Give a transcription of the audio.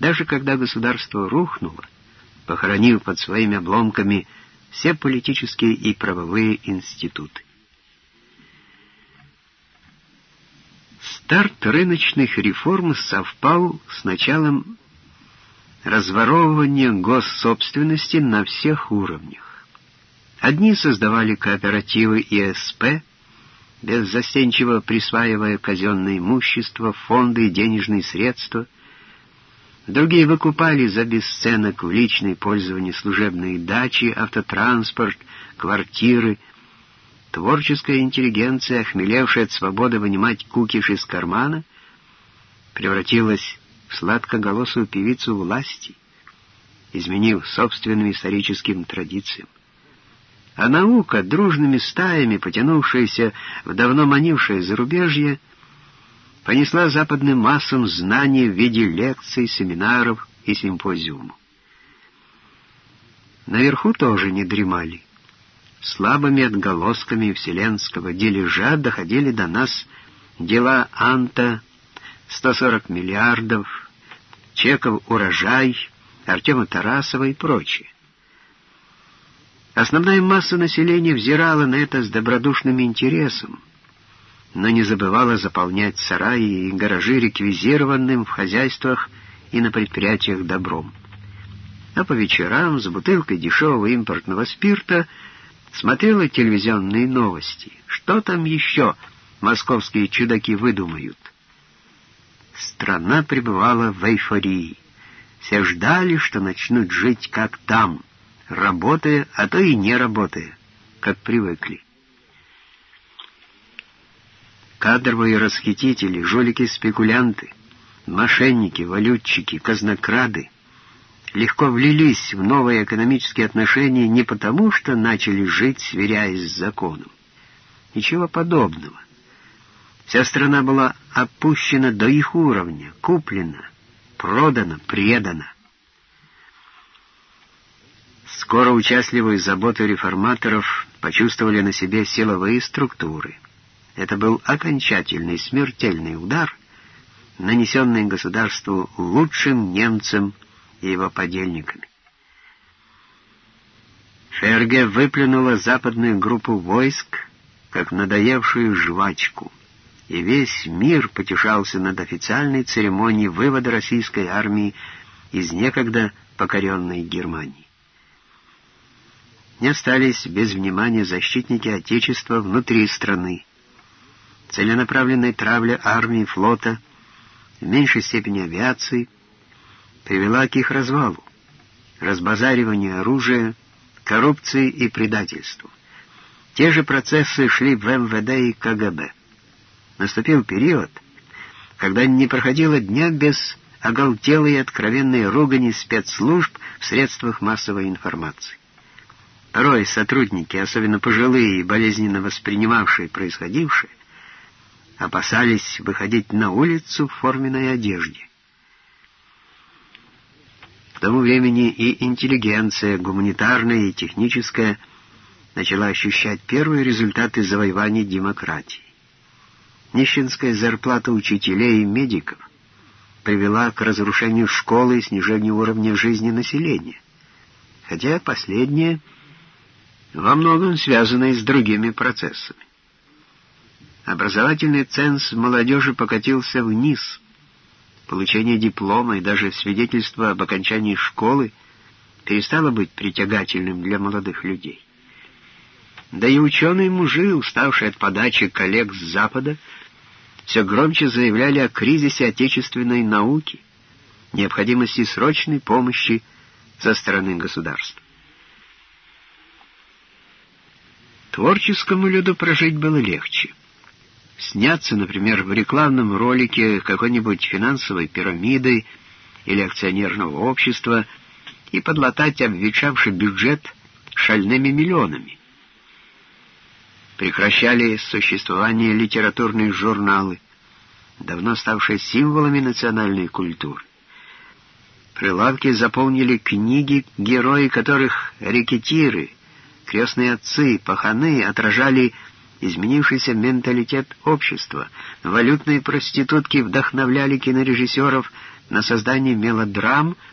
Даже когда государство рухнуло, похоронив под своими обломками все политические и правовые институты. Старт рыночных реформ совпал с началом разворовывания госсобственности на всех уровнях. Одни создавали кооперативы и СП, беззастенчиво присваивая казенное имущество, фонды и денежные средства. Другие выкупали за бесценок в личное пользование служебные дачи, автотранспорт, квартиры. Творческая интеллигенция, охмелевшая от свободы вынимать кукиш из кармана, превратилась в сладкоголосую певицу власти, изменив собственным историческим традициям а наука, дружными стаями, потянувшаяся в давно манившее зарубежье, понесла западным массам знания в виде лекций, семинаров и симпозиумов. Наверху тоже не дремали. Слабыми отголосками вселенского дележа доходили до нас дела Анта, 140 миллиардов, Чеков урожай, Артема Тарасова и прочее. Основная масса населения взирала на это с добродушным интересом, но не забывала заполнять сараи и гаражи реквизированным в хозяйствах и на предприятиях добром. А по вечерам с бутылкой дешевого импортного спирта смотрела телевизионные новости. Что там еще московские чудаки выдумают? Страна пребывала в эйфории. Все ждали, что начнут жить как там — работая, а то и не работая, как привыкли. Кадровые расхитители, жулики-спекулянты, мошенники, валютчики, казнокрады легко влились в новые экономические отношения не потому, что начали жить, сверяясь с законом. Ничего подобного. Вся страна была опущена до их уровня, куплена, продана, предана. Скоро участливые заботы реформаторов почувствовали на себе силовые структуры. Это был окончательный смертельный удар, нанесенный государству лучшим немцам и его подельниками. Ферге выплюнула западную группу войск, как надоевшую жвачку, и весь мир потешался над официальной церемонией вывода российской армии из некогда покоренной Германии не остались без внимания защитники Отечества внутри страны. Целенаправленная травля армии и флота, в меньшей степени авиации, привела к их развалу, разбазариванию оружия, коррупции и предательству. Те же процессы шли в МВД и КГБ. Наступил период, когда не проходило дня без оголтелой и откровенной ругани спецслужб в средствах массовой информации. Порой сотрудники, особенно пожилые и болезненно воспринимавшие происходившее, опасались выходить на улицу в форменной одежде. К тому времени и интеллигенция, гуманитарная и техническая, начала ощущать первые результаты завоевания демократии. Нищенская зарплата учителей и медиков привела к разрушению школы и снижению уровня жизни населения, хотя последнее — во многом связанные с другими процессами. Образовательный ценз молодежи покатился вниз. Получение диплома и даже свидетельство об окончании школы перестало быть притягательным для молодых людей. Да и ученые-мужи, уставшие от подачи коллег с Запада, все громче заявляли о кризисе отечественной науки, необходимости срочной помощи со стороны государства. Творческому люду прожить было легче. Сняться, например, в рекламном ролике какой-нибудь финансовой пирамиды или акционерного общества и подлатать обветшавший бюджет шальными миллионами. Прекращали существование литературные журналы, давно ставшие символами национальной культуры. Прилавки заполнили книги, герои которых рекетиры — крестные отцы, паханы отражали изменившийся менталитет общества. Валютные проститутки вдохновляли кинорежиссеров на создание мелодрам —